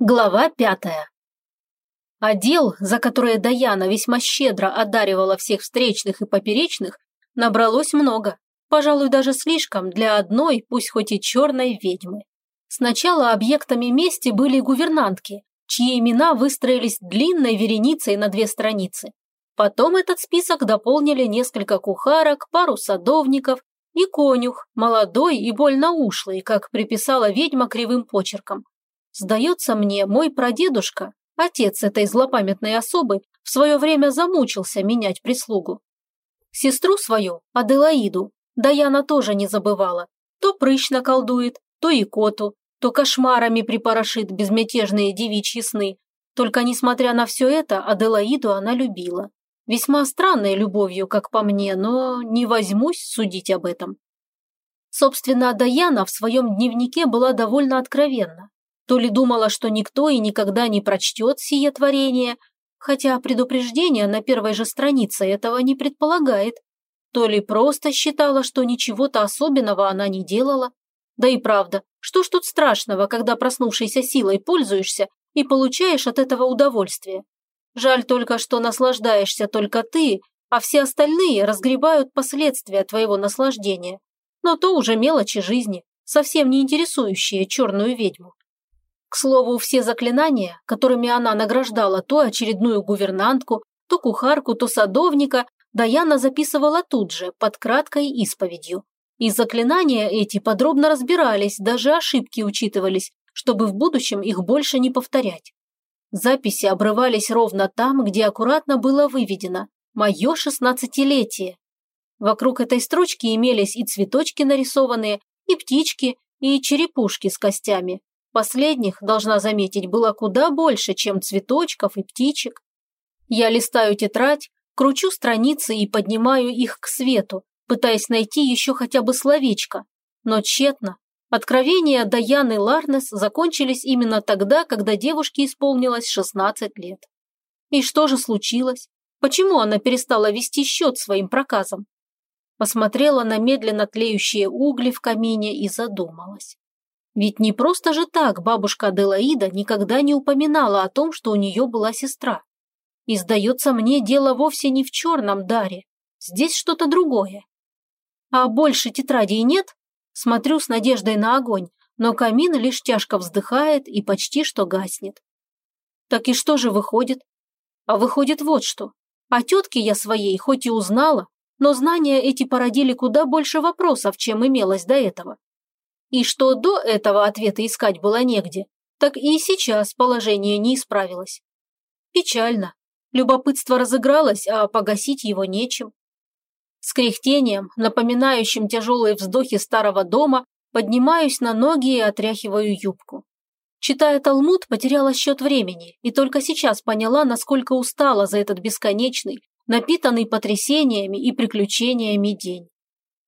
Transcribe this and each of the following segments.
Глава пятая. Отдел, за которое Даяна весьма щедро одаривала всех встречных и поперечных, набралось много, пожалуй, даже слишком для одной, пусть хоть и черной ведьмы. Сначала объектами мести были гувернантки, чьи имена выстроились длинной вереницей на две страницы. Потом этот список дополнили несколько кухарок, пару садовников и конюх, молодой и больно ушлый, как приписала ведьма кривым почерком. Сдается мне, мой прадедушка, отец этой злопамятной особы, в свое время замучился менять прислугу. Сестру свою, Аделаиду, Даяна тоже не забывала. То прыщ наколдует, то и коту, то кошмарами припорошит безмятежные девичьи сны. Только несмотря на все это, Аделаиду она любила. Весьма странной любовью, как по мне, но не возьмусь судить об этом. Собственно, Даяна в своем дневнике была довольно откровенна. То ли думала, что никто и никогда не прочтет сие творение, хотя предупреждение на первой же странице этого не предполагает, то ли просто считала, что ничего-то особенного она не делала. Да и правда, что ж тут страшного, когда проснувшейся силой пользуешься и получаешь от этого удовольствие? Жаль только, что наслаждаешься только ты, а все остальные разгребают последствия твоего наслаждения. Но то уже мелочи жизни, совсем не интересующие черную ведьму. К слову, все заклинания, которыми она награждала то очередную гувернантку, то кухарку, то садовника, Даяна записывала тут же, под краткой исповедью. И заклинания эти подробно разбирались, даже ошибки учитывались, чтобы в будущем их больше не повторять. Записи обрывались ровно там, где аккуратно было выведено «Мое шестнадцатилетие». Вокруг этой строчки имелись и цветочки нарисованные, и птички, и черепушки с костями, Последних, должна заметить, было куда больше, чем цветочков и птичек. Я листаю тетрадь, кручу страницы и поднимаю их к свету, пытаясь найти еще хотя бы словечко. Но тщетно. Откровения Даяны Ларнес закончились именно тогда, когда девушке исполнилось 16 лет. И что же случилось? Почему она перестала вести счет своим проказам? Посмотрела на медленно тлеющие угли в камине и задумалась. Ведь не просто же так бабушка Аделаида никогда не упоминала о том, что у нее была сестра. И, сдается мне, дело вовсе не в черном даре. Здесь что-то другое. А больше тетрадей нет? Смотрю с надеждой на огонь, но камин лишь тяжко вздыхает и почти что гаснет. Так и что же выходит? А выходит вот что. О тетке я своей хоть и узнала, но знания эти породили куда больше вопросов, чем имелось до этого. И что до этого ответа искать было негде, так и сейчас положение не исправилось. Печально. Любопытство разыгралось, а погасить его нечем. С кряхтением, напоминающим тяжелые вздохи старого дома, поднимаюсь на ноги и отряхиваю юбку. Читая Талмуд, потеряла счет времени и только сейчас поняла, насколько устала за этот бесконечный, напитанный потрясениями и приключениями день.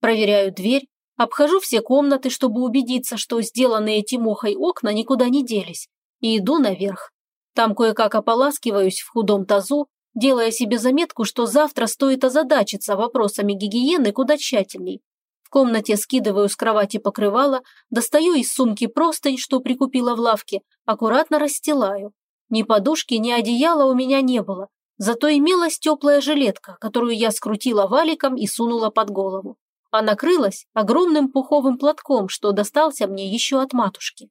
Проверяю дверь, Обхожу все комнаты, чтобы убедиться, что сделанные Тимохой окна никуда не делись, и иду наверх. Там кое-как ополаскиваюсь в худом тазу, делая себе заметку, что завтра стоит озадачиться вопросами гигиены куда тщательней. В комнате скидываю с кровати покрывало, достаю из сумки простынь, что прикупила в лавке, аккуратно расстилаю. Ни подушки, ни одеяла у меня не было, зато имелась теплая жилетка, которую я скрутила валиком и сунула под голову а накрылась огромным пуховым платком, что достался мне еще от матушки.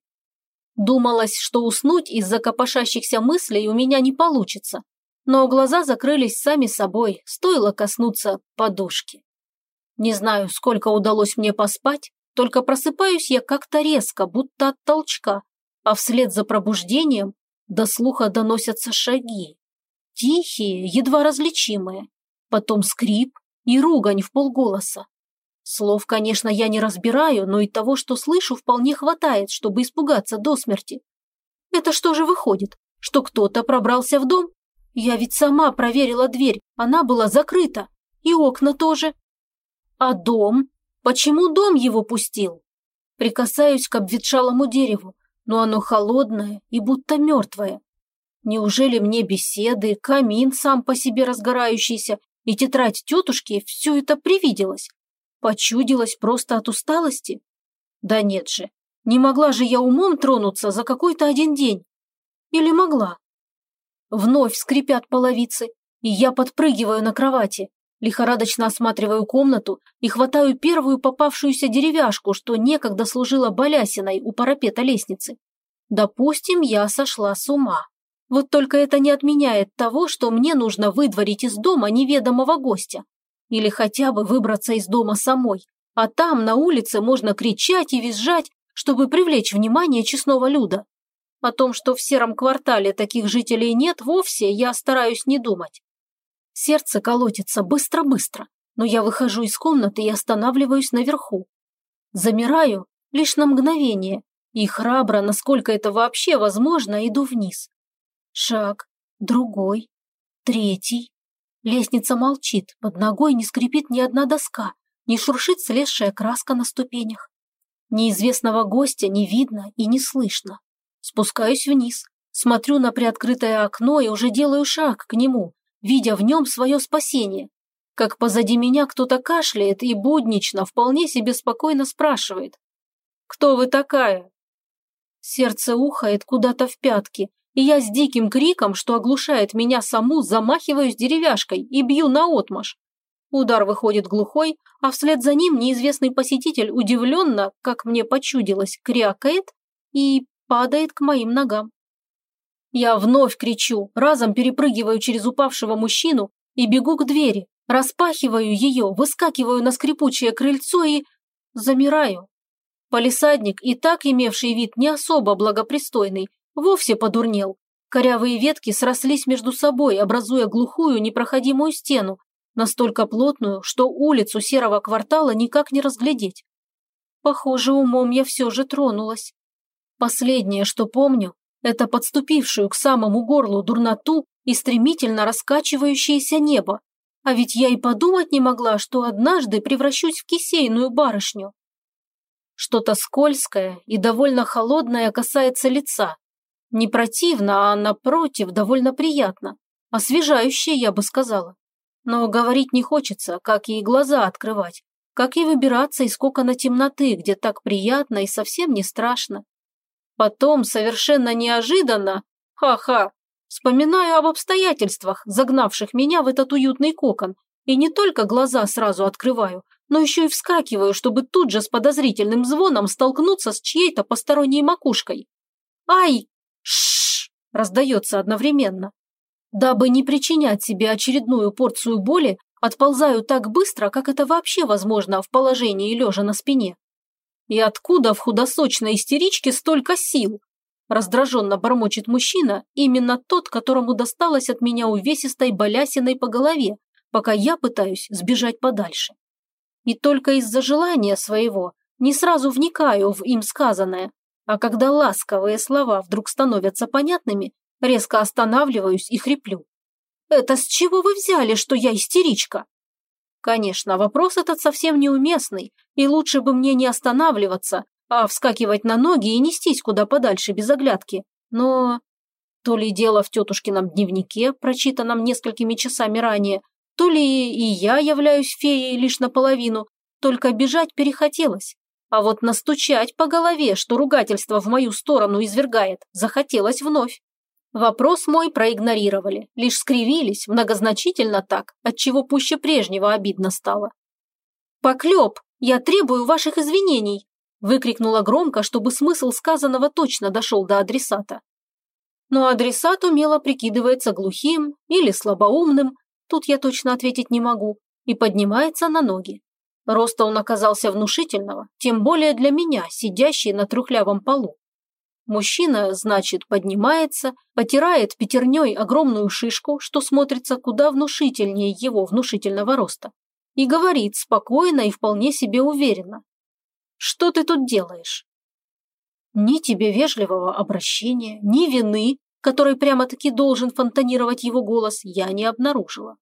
Думалось, что уснуть из-за копошащихся мыслей у меня не получится, но глаза закрылись сами собой, стоило коснуться подушки. Не знаю, сколько удалось мне поспать, только просыпаюсь я как-то резко, будто от толчка, а вслед за пробуждением до слуха доносятся шаги. Тихие, едва различимые, потом скрип и ругань в полголоса. Слов, конечно, я не разбираю, но и того, что слышу, вполне хватает, чтобы испугаться до смерти. Это что же выходит, что кто-то пробрался в дом? Я ведь сама проверила дверь, она была закрыта. И окна тоже. А дом? Почему дом его пустил? Прикасаюсь к обветшалому дереву, но оно холодное и будто мертвое. Неужели мне беседы, камин сам по себе разгорающийся и тетрадь тетушки все это привиделось? Почудилась просто от усталости? Да нет же, не могла же я умом тронуться за какой-то один день. Или могла? Вновь скрипят половицы, и я подпрыгиваю на кровати, лихорадочно осматриваю комнату и хватаю первую попавшуюся деревяшку, что некогда служила балясиной у парапета лестницы. Допустим, я сошла с ума. Вот только это не отменяет того, что мне нужно выдворить из дома неведомого гостя. Или хотя бы выбраться из дома самой. А там, на улице, можно кричать и визжать, чтобы привлечь внимание честного люда. О том, что в сером квартале таких жителей нет вовсе, я стараюсь не думать. Сердце колотится быстро-быстро, но я выхожу из комнаты и останавливаюсь наверху. Замираю лишь на мгновение и храбро, насколько это вообще возможно, иду вниз. Шаг, другой, третий. Лестница молчит, под ногой не скрипит ни одна доска, не шуршит слезшая краска на ступенях. Неизвестного гостя не видно и не слышно. Спускаюсь вниз, смотрю на приоткрытое окно и уже делаю шаг к нему, видя в нем свое спасение. Как позади меня кто-то кашляет и буднично, вполне себе спокойно спрашивает. «Кто вы такая?» Сердце ухает куда-то в пятки, и я с диким криком, что оглушает меня саму, замахиваюсь деревяшкой и бью наотмашь. Удар выходит глухой, а вслед за ним неизвестный посетитель удивленно, как мне почудилось, крякает и падает к моим ногам. Я вновь кричу, разом перепрыгиваю через упавшего мужчину и бегу к двери, распахиваю ее, выскакиваю на скрипучее крыльцо и... замираю. Полисадник, и так имевший вид не особо благопристойный, вовсе подурнел. Корявые ветки срослись между собой, образуя глухую непроходимую стену, настолько плотную, что улицу серого квартала никак не разглядеть. Похоже, умом я все же тронулась. Последнее, что помню, это подступившую к самому горлу дурноту и стремительно раскачивающееся небо. А ведь я и подумать не могла, что однажды превращусь в кисейную барышню. Что-то скользкое и довольно холодное касается лица. Не противно, а напротив, довольно приятно. Освежающее, я бы сказала. Но говорить не хочется, как и глаза открывать, как и выбираться из кокона темноты, где так приятно и совсем не страшно. Потом, совершенно неожиданно, ха-ха, вспоминаю об обстоятельствах, загнавших меня в этот уютный кокон, и не только глаза сразу открываю, но еще и вскакиваю, чтобы тут же с подозрительным звоном столкнуться с чьей-то посторонней макушкой. «Ай! Шш!» раздается одновременно. Дабы не причинять себе очередную порцию боли, отползаю так быстро, как это вообще возможно в положении лежа на спине. И откуда в худосочной истеричке столько сил? Раздраженно бормочет мужчина, именно тот, которому досталось от меня увесистой балясиной по голове, пока я пытаюсь сбежать подальше. И только из-за желания своего не сразу вникаю в им сказанное, а когда ласковые слова вдруг становятся понятными, резко останавливаюсь и хриплю. «Это с чего вы взяли, что я истеричка?» Конечно, вопрос этот совсем неуместный, и лучше бы мне не останавливаться, а вскакивать на ноги и нестись куда подальше без оглядки. Но то ли дело в тетушкином дневнике, прочитанном несколькими часами ранее, то ли и я являюсь феей лишь наполовину, только бежать перехотелось. А вот настучать по голове, что ругательство в мою сторону извергает, захотелось вновь. Вопрос мой проигнорировали, лишь скривились, многозначительно так, отчего пуще прежнего обидно стало. «Поклеп, я требую ваших извинений!» выкрикнула громко, чтобы смысл сказанного точно дошел до адресата. Но адресат умело прикидывается глухим или слабоумным, тут я точно ответить не могу, и поднимается на ноги. Роста он оказался внушительного, тем более для меня, сидящей на трухлявом полу. Мужчина, значит, поднимается, потирает пятерней огромную шишку, что смотрится куда внушительнее его внушительного роста, и говорит спокойно и вполне себе уверенно. «Что ты тут делаешь?» Ни тебе вежливого обращения, ни вины, которой прямо-таки должен фонтанировать его голос, я не обнаружила.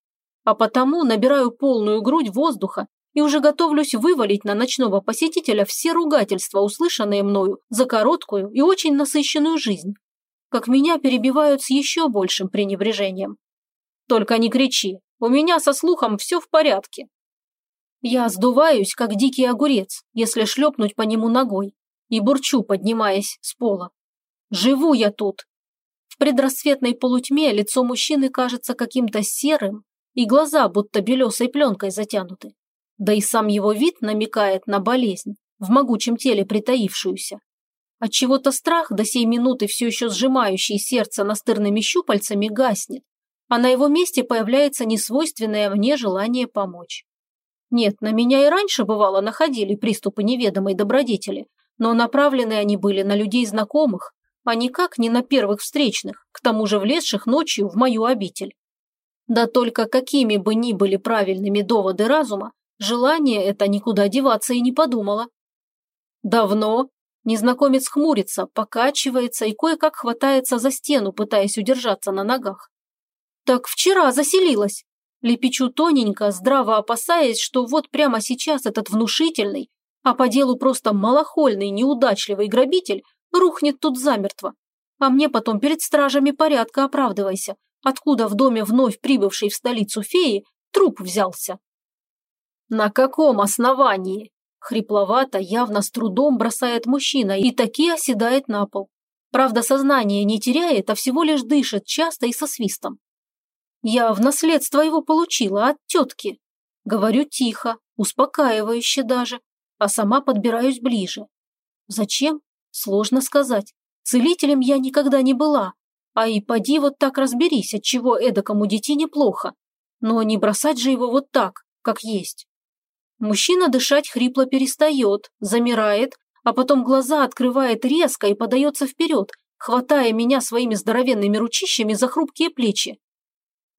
А потому набираю полную грудь воздуха и уже готовлюсь вывалить на ночного посетителя все ругательства, услышанные мною за короткую и очень насыщенную жизнь. Как меня перебивают с еще большим пренебрежением. Только не кричи, у меня со слухом все в порядке. Я сдуваюсь, как дикий огурец, если шлепнуть по нему ногой, и бурчу, поднимаясь с пола. Живу я тут. В предрассветной полутьме лицо мужчины кажется каким-то серым, и глаза будто белесой пленкой затянуты. Да и сам его вид намекает на болезнь, в могучем теле притаившуюся. Отчего-то страх, до сей минуты все еще сжимающий сердце настырными щупальцами, гаснет, а на его месте появляется несвойственное мне желание помочь. Нет, на меня и раньше бывало находили приступы неведомой добродетели, но направлены они были на людей знакомых, а никак не на первых встречных, к тому же влезших ночью в мою обитель. Да только какими бы ни были правильными доводы разума, желание это никуда деваться и не подумало. Давно незнакомец хмурится, покачивается и кое-как хватается за стену, пытаясь удержаться на ногах. Так вчера заселилась. Лепечу тоненько, здраво опасаясь, что вот прямо сейчас этот внушительный, а по делу просто малохольный, неудачливый грабитель рухнет тут замертво. А мне потом перед стражами порядка оправдывайся, откуда в доме вновь прибывшей в столицу феи труп взялся. На каком основании? Хрипловато, явно с трудом бросает мужчина и таки оседает на пол. Правда, сознание не теряет, а всего лишь дышит часто и со свистом. Я в наследство его получила от тетки. Говорю тихо, успокаивающе даже, а сама подбираюсь ближе. Зачем? Сложно сказать. Целителем я никогда не была. А и поди вот так разберись, от чего эдакому детине плохо. Но не бросать же его вот так, как есть. Мужчина дышать хрипло перестает, замирает, а потом глаза открывает резко и подается вперед, хватая меня своими здоровенными ручищами за хрупкие плечи.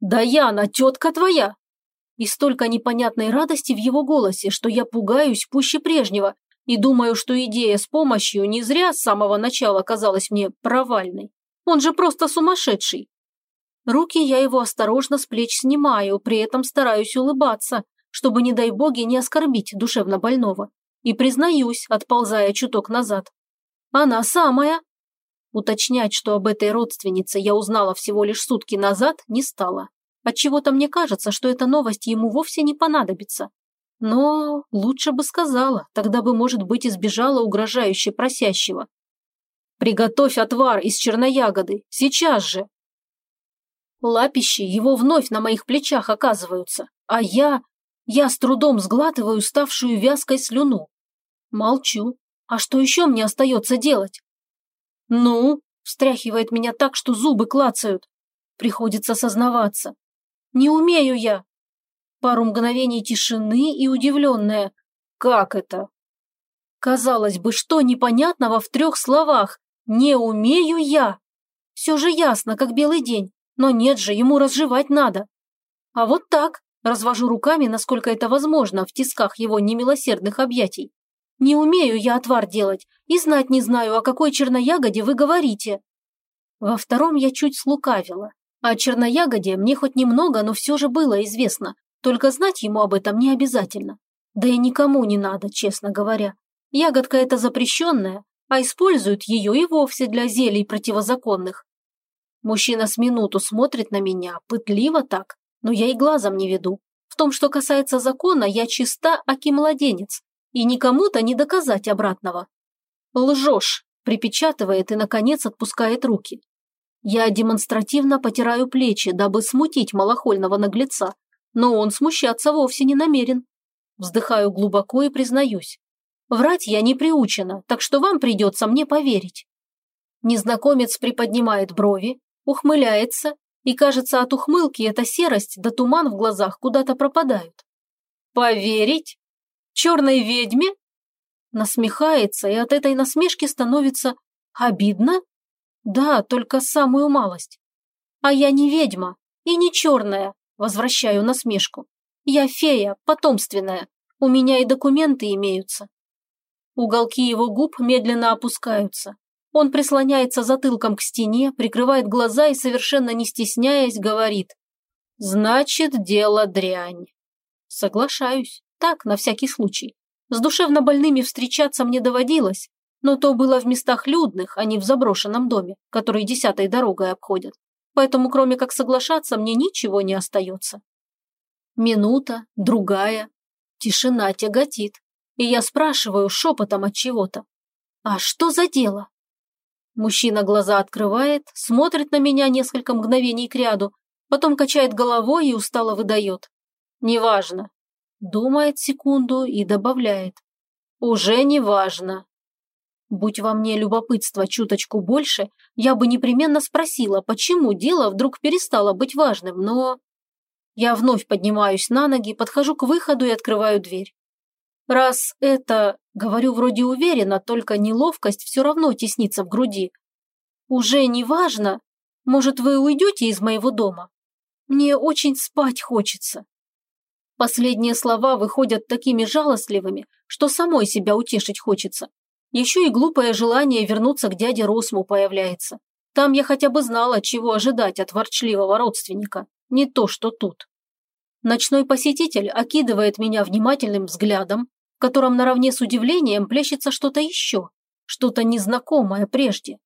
«Да Яна, тетка твоя!» И столько непонятной радости в его голосе, что я пугаюсь пуще прежнего и думаю, что идея с помощью не зря с самого начала казалась мне провальной. Он же просто сумасшедший. Руки я его осторожно с плеч снимаю, при этом стараюсь улыбаться, чтобы, не дай боги, не оскорбить душевно больного. И признаюсь, отползая чуток назад. Она самая. Уточнять, что об этой родственнице я узнала всего лишь сутки назад, не стала. Отчего-то мне кажется, что эта новость ему вовсе не понадобится. Но лучше бы сказала, тогда бы, может быть, избежала угрожающе просящего. «Приготовь отвар из черноягоды, сейчас же!» Лапищи его вновь на моих плечах оказываются, а я... Я с трудом сглатываю ставшую вязкой слюну. Молчу. А что еще мне остается делать? «Ну?» – встряхивает меня так, что зубы клацают. Приходится сознаваться. «Не умею я!» Пару мгновений тишины и удивленная. «Как это?» Казалось бы, что непонятного в трех словах? «Не умею я!» Все же ясно, как белый день, но нет же, ему разжевать надо. А вот так, развожу руками, насколько это возможно, в тисках его немилосердных объятий. Не умею я отвар делать и знать не знаю, о какой черноягоде вы говорите. Во втором я чуть слукавила. О черноягоде мне хоть немного, но все же было известно, только знать ему об этом не обязательно. Да и никому не надо, честно говоря. Ягодка эта запрещенная, а используют ее и вовсе для зелий противозаконных. Мужчина с минуту смотрит на меня, пытливо так, но я и глазом не веду. В том, что касается закона, я чиста, аки младенец, и никому-то не доказать обратного. Лжешь, припечатывает и, наконец, отпускает руки. Я демонстративно потираю плечи, дабы смутить малохольного наглеца, но он смущаться вовсе не намерен. Вздыхаю глубоко и признаюсь. Врать я не приучена, так что вам придется мне поверить. Незнакомец приподнимает брови, ухмыляется, и, кажется, от ухмылки эта серость да туман в глазах куда-то пропадают. «Поверить? Черной ведьме?» Насмехается, и от этой насмешки становится обидно? Да, только самую малость. А я не ведьма и не черная, возвращаю насмешку. Я фея, потомственная, у меня и документы имеются. Уголки его губ медленно опускаются. Он прислоняется затылком к стене, прикрывает глаза и, совершенно не стесняясь, говорит. «Значит, дело дрянь». Соглашаюсь. Так, на всякий случай. С душевно больными встречаться мне доводилось, но то было в местах людных, а не в заброшенном доме, который десятой дорогой обходят. Поэтому, кроме как соглашаться, мне ничего не остается. Минута, другая. Тишина тяготит. И я спрашиваю шепотом от чего-то. А что за дело? Мужчина глаза открывает, смотрит на меня несколько мгновений кряду, потом качает головой и устало выдает. «Неважно». Думает секунду и добавляет. «Уже неважно». Будь во мне любопытство чуточку больше, я бы непременно спросила, почему дело вдруг перестало быть важным, но... Я вновь поднимаюсь на ноги, подхожу к выходу и открываю дверь. Раз это, говорю вроде уверенно, только неловкость все равно теснится в груди. Уже не важно, может, вы уйдете из моего дома? Мне очень спать хочется. Последние слова выходят такими жалостливыми, что самой себя утешить хочется. Еще и глупое желание вернуться к дяде Росму появляется. Там я хотя бы знала, чего ожидать от ворчливого родственника. Не то, что тут. Ночной посетитель окидывает меня внимательным взглядом, в котором наравне с удивлением плещется что-то еще, что-то незнакомое прежде.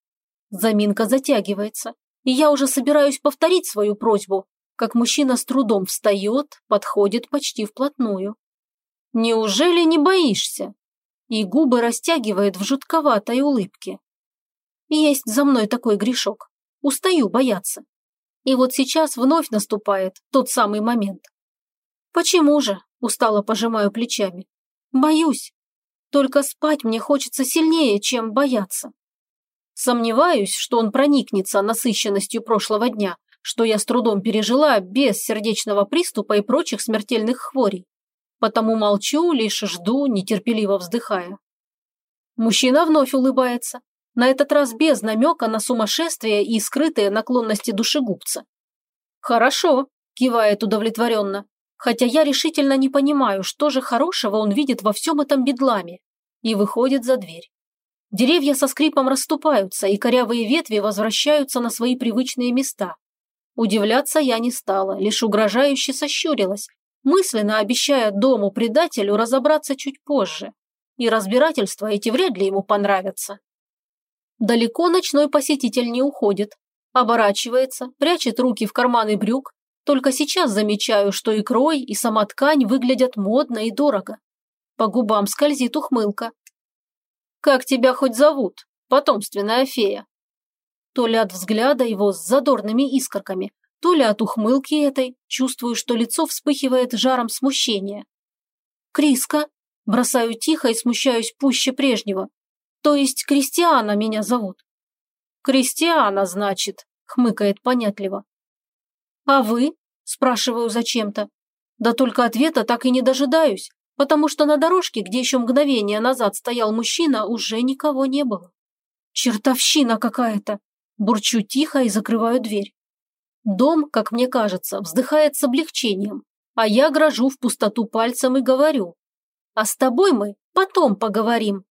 Заминка затягивается, и я уже собираюсь повторить свою просьбу, как мужчина с трудом встает, подходит почти вплотную. «Неужели не боишься?» и губы растягивает в жутковатой улыбке. Есть за мной такой грешок. Устаю бояться. И вот сейчас вновь наступает тот самый момент. Почему же? Устало пожимаю плечами. Боюсь. Только спать мне хочется сильнее, чем бояться. Сомневаюсь, что он проникнется насыщенностью прошлого дня, что я с трудом пережила без сердечного приступа и прочих смертельных хворей потому молчу, лишь жду, нетерпеливо вздыхая. Мужчина вновь улыбается, на этот раз без намека на сумасшествие и скрытые наклонности душегубца. «Хорошо», – кивает удовлетворенно, хотя я решительно не понимаю, что же хорошего он видит во всем этом бедламе, и выходит за дверь. Деревья со скрипом расступаются, и корявые ветви возвращаются на свои привычные места. Удивляться я не стала, лишь угрожающе сощурилась, мысленно обещая дому-предателю разобраться чуть позже. И разбирательства эти вряд ли ему понравятся. Далеко ночной посетитель не уходит. Оборачивается, прячет руки в карманы брюк. Только сейчас замечаю, что и крой, и сама ткань выглядят модно и дорого. По губам скользит ухмылка. «Как тебя хоть зовут, потомственная фея?» То ли от взгляда его с задорными искорками, то ли от ухмылки этой, чувствую, что лицо вспыхивает жаром смущения. «Криска?» – бросаю тихо и смущаюсь пуще прежнего. «То есть Кристиана меня зовут?» «Кристиана, значит», – хмыкает понятливо. «А вы?» – спрашиваю зачем-то. Да только ответа так и не дожидаюсь, потому что на дорожке, где еще мгновение назад стоял мужчина, уже никого не было. «Чертовщина какая-то!» – бурчу тихо и закрываю дверь. Дом, как мне кажется, вздыхает с облегчением, а я грожу в пустоту пальцем и говорю. А с тобой мы потом поговорим.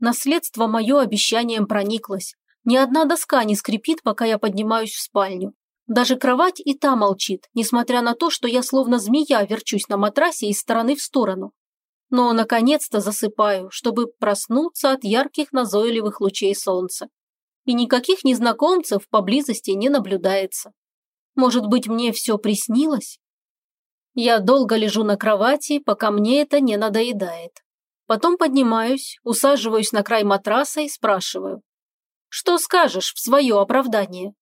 Наследство мое обещанием прониклось. Ни одна доска не скрипит, пока я поднимаюсь в спальню. Даже кровать и та молчит, несмотря на то, что я словно змея верчусь на матрасе из стороны в сторону. Но наконец-то засыпаю, чтобы проснуться от ярких назойливых лучей солнца. И никаких незнакомцев поблизости не наблюдается. Может быть, мне все приснилось? Я долго лежу на кровати, пока мне это не надоедает. Потом поднимаюсь, усаживаюсь на край матраса и спрашиваю. Что скажешь в свое оправдание?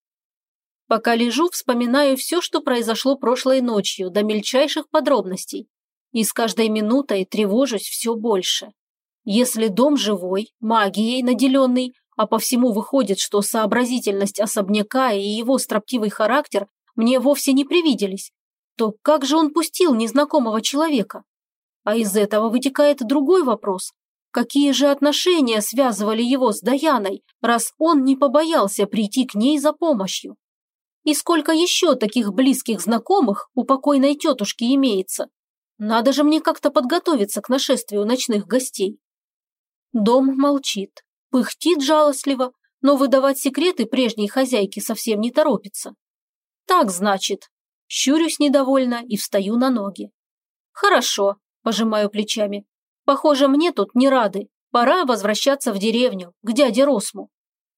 Пока лежу, вспоминаю все, что произошло прошлой ночью, до мельчайших подробностей. И с каждой минутой тревожусь все больше. Если дом живой, магией наделенный, а по всему выходит, что сообразительность особняка и его строптивый характер мне вовсе не привиделись, то как же он пустил незнакомого человека? А из этого вытекает другой вопрос. Какие же отношения связывали его с Даяной, раз он не побоялся прийти к ней за помощью? И сколько еще таких близких знакомых у покойной тетушки имеется? Надо же мне как-то подготовиться к нашествию ночных гостей. Дом молчит, пыхтит жалостливо, но выдавать секреты прежней хозяйки совсем не торопится. Так, значит. Щурюсь недовольно и встаю на ноги. Хорошо, пожимаю плечами. Похоже, мне тут не рады. Пора возвращаться в деревню, к дяде Росму.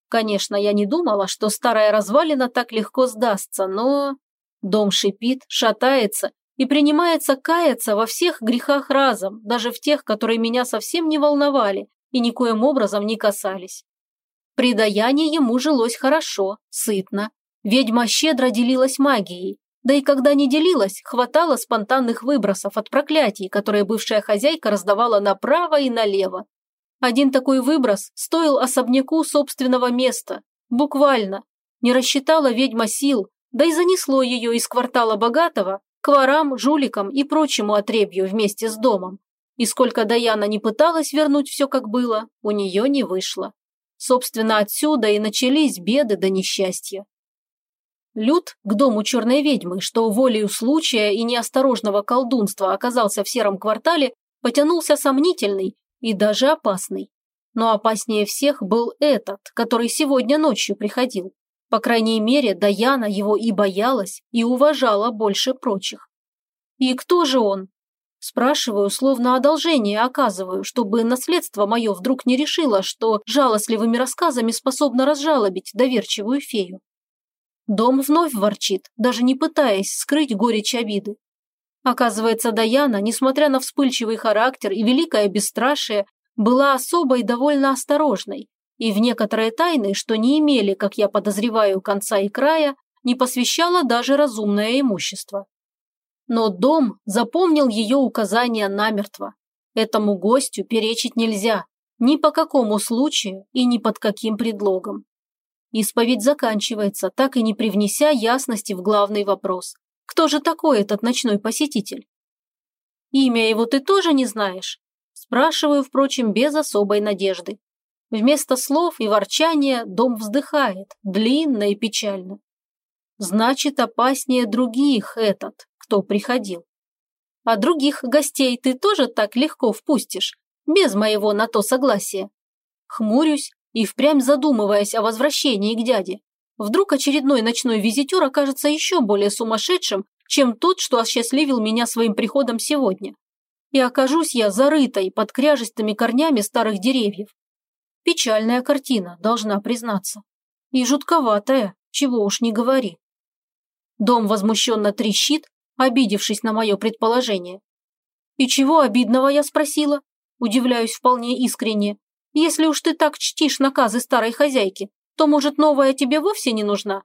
Конечно, я не думала, что старая развалина так легко сдастся, но... Дом шипит, шатается и принимается каяться во всех грехах разом, даже в тех, которые меня совсем не волновали и никоим образом не касались. При Даяне ему жилось хорошо, сытно. Ведьма щедро делилась магией, да и когда не делилась, хватало спонтанных выбросов от проклятий, которые бывшая хозяйка раздавала направо и налево. Один такой выброс стоил особняку собственного места. Буквально. Не рассчитала ведьма сил, да и занесло ее из квартала богатого к ворам, жуликам и прочему отребью вместе с домом. И сколько Даяна не пыталась вернуть все как было, у нее не вышло. Собственно, отсюда и начались беды до несчастья. Люд к дому черной ведьмы, что волею случая и неосторожного колдунства оказался в сером квартале, потянулся сомнительный и даже опасный. Но опаснее всех был этот, который сегодня ночью приходил. По крайней мере, Даяна его и боялась, и уважала больше прочих. И кто же он? Спрашиваю, словно одолжение оказываю, чтобы наследство мое вдруг не решило, что жалостливыми рассказами способно разжалобить доверчивую фею. Дом вновь ворчит, даже не пытаясь скрыть горечь обиды. Оказывается, Даяна, несмотря на вспыльчивый характер и великое бесстрашие, была особой и довольно осторожной, и в некоторые тайны, что не имели, как я подозреваю, конца и края, не посвящала даже разумное имущество. Но дом запомнил ее указания намертво. Этому гостю перечить нельзя, ни по какому случаю и ни под каким предлогом. Исповедь заканчивается, так и не привнеся ясности в главный вопрос. Кто же такой этот ночной посетитель? Имя его ты тоже не знаешь? Спрашиваю, впрочем, без особой надежды. Вместо слов и ворчания дом вздыхает, длинно и печально. Значит, опаснее других этот, кто приходил. А других гостей ты тоже так легко впустишь, без моего на то согласия. Хмурюсь, и впрямь задумываясь о возвращении к дяде. Вдруг очередной ночной визитер окажется еще более сумасшедшим, чем тот, что осчастливил меня своим приходом сегодня. И окажусь я зарытой под кряжестыми корнями старых деревьев. Печальная картина, должна признаться. И жутковатая, чего уж не говори. Дом возмущенно трещит, обидевшись на мое предположение. «И чего обидного?» я спросила. Удивляюсь вполне искренне. Если уж ты так чтишь наказы старой хозяйки, то, может, новая тебе вовсе не нужна?»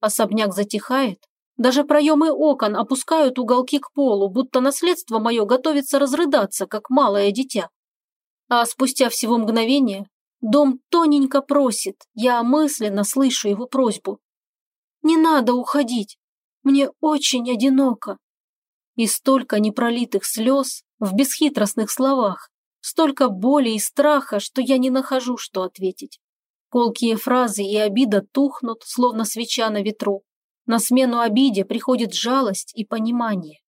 Особняк затихает. Даже проемы окон опускают уголки к полу, будто наследство мое готовится разрыдаться, как малое дитя. А спустя всего мгновение дом тоненько просит, я мысленно слышу его просьбу. «Не надо уходить, мне очень одиноко». И столько непролитых слез в бесхитростных словах, Столько боли и страха, что я не нахожу, что ответить. Колкие фразы и обида тухнут, словно свеча на ветру. На смену обиде приходит жалость и понимание.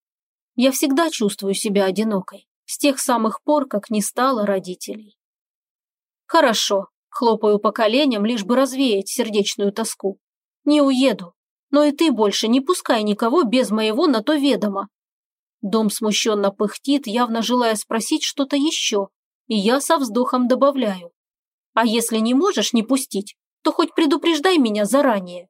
Я всегда чувствую себя одинокой, с тех самых пор, как не стало родителей. Хорошо, хлопаю по коленям, лишь бы развеять сердечную тоску. Не уеду, но и ты больше не пускай никого без моего на то ведома. Дом смущенно пыхтит, явно желая спросить что-то еще, и я со вздохом добавляю. А если не можешь не пустить, то хоть предупреждай меня заранее.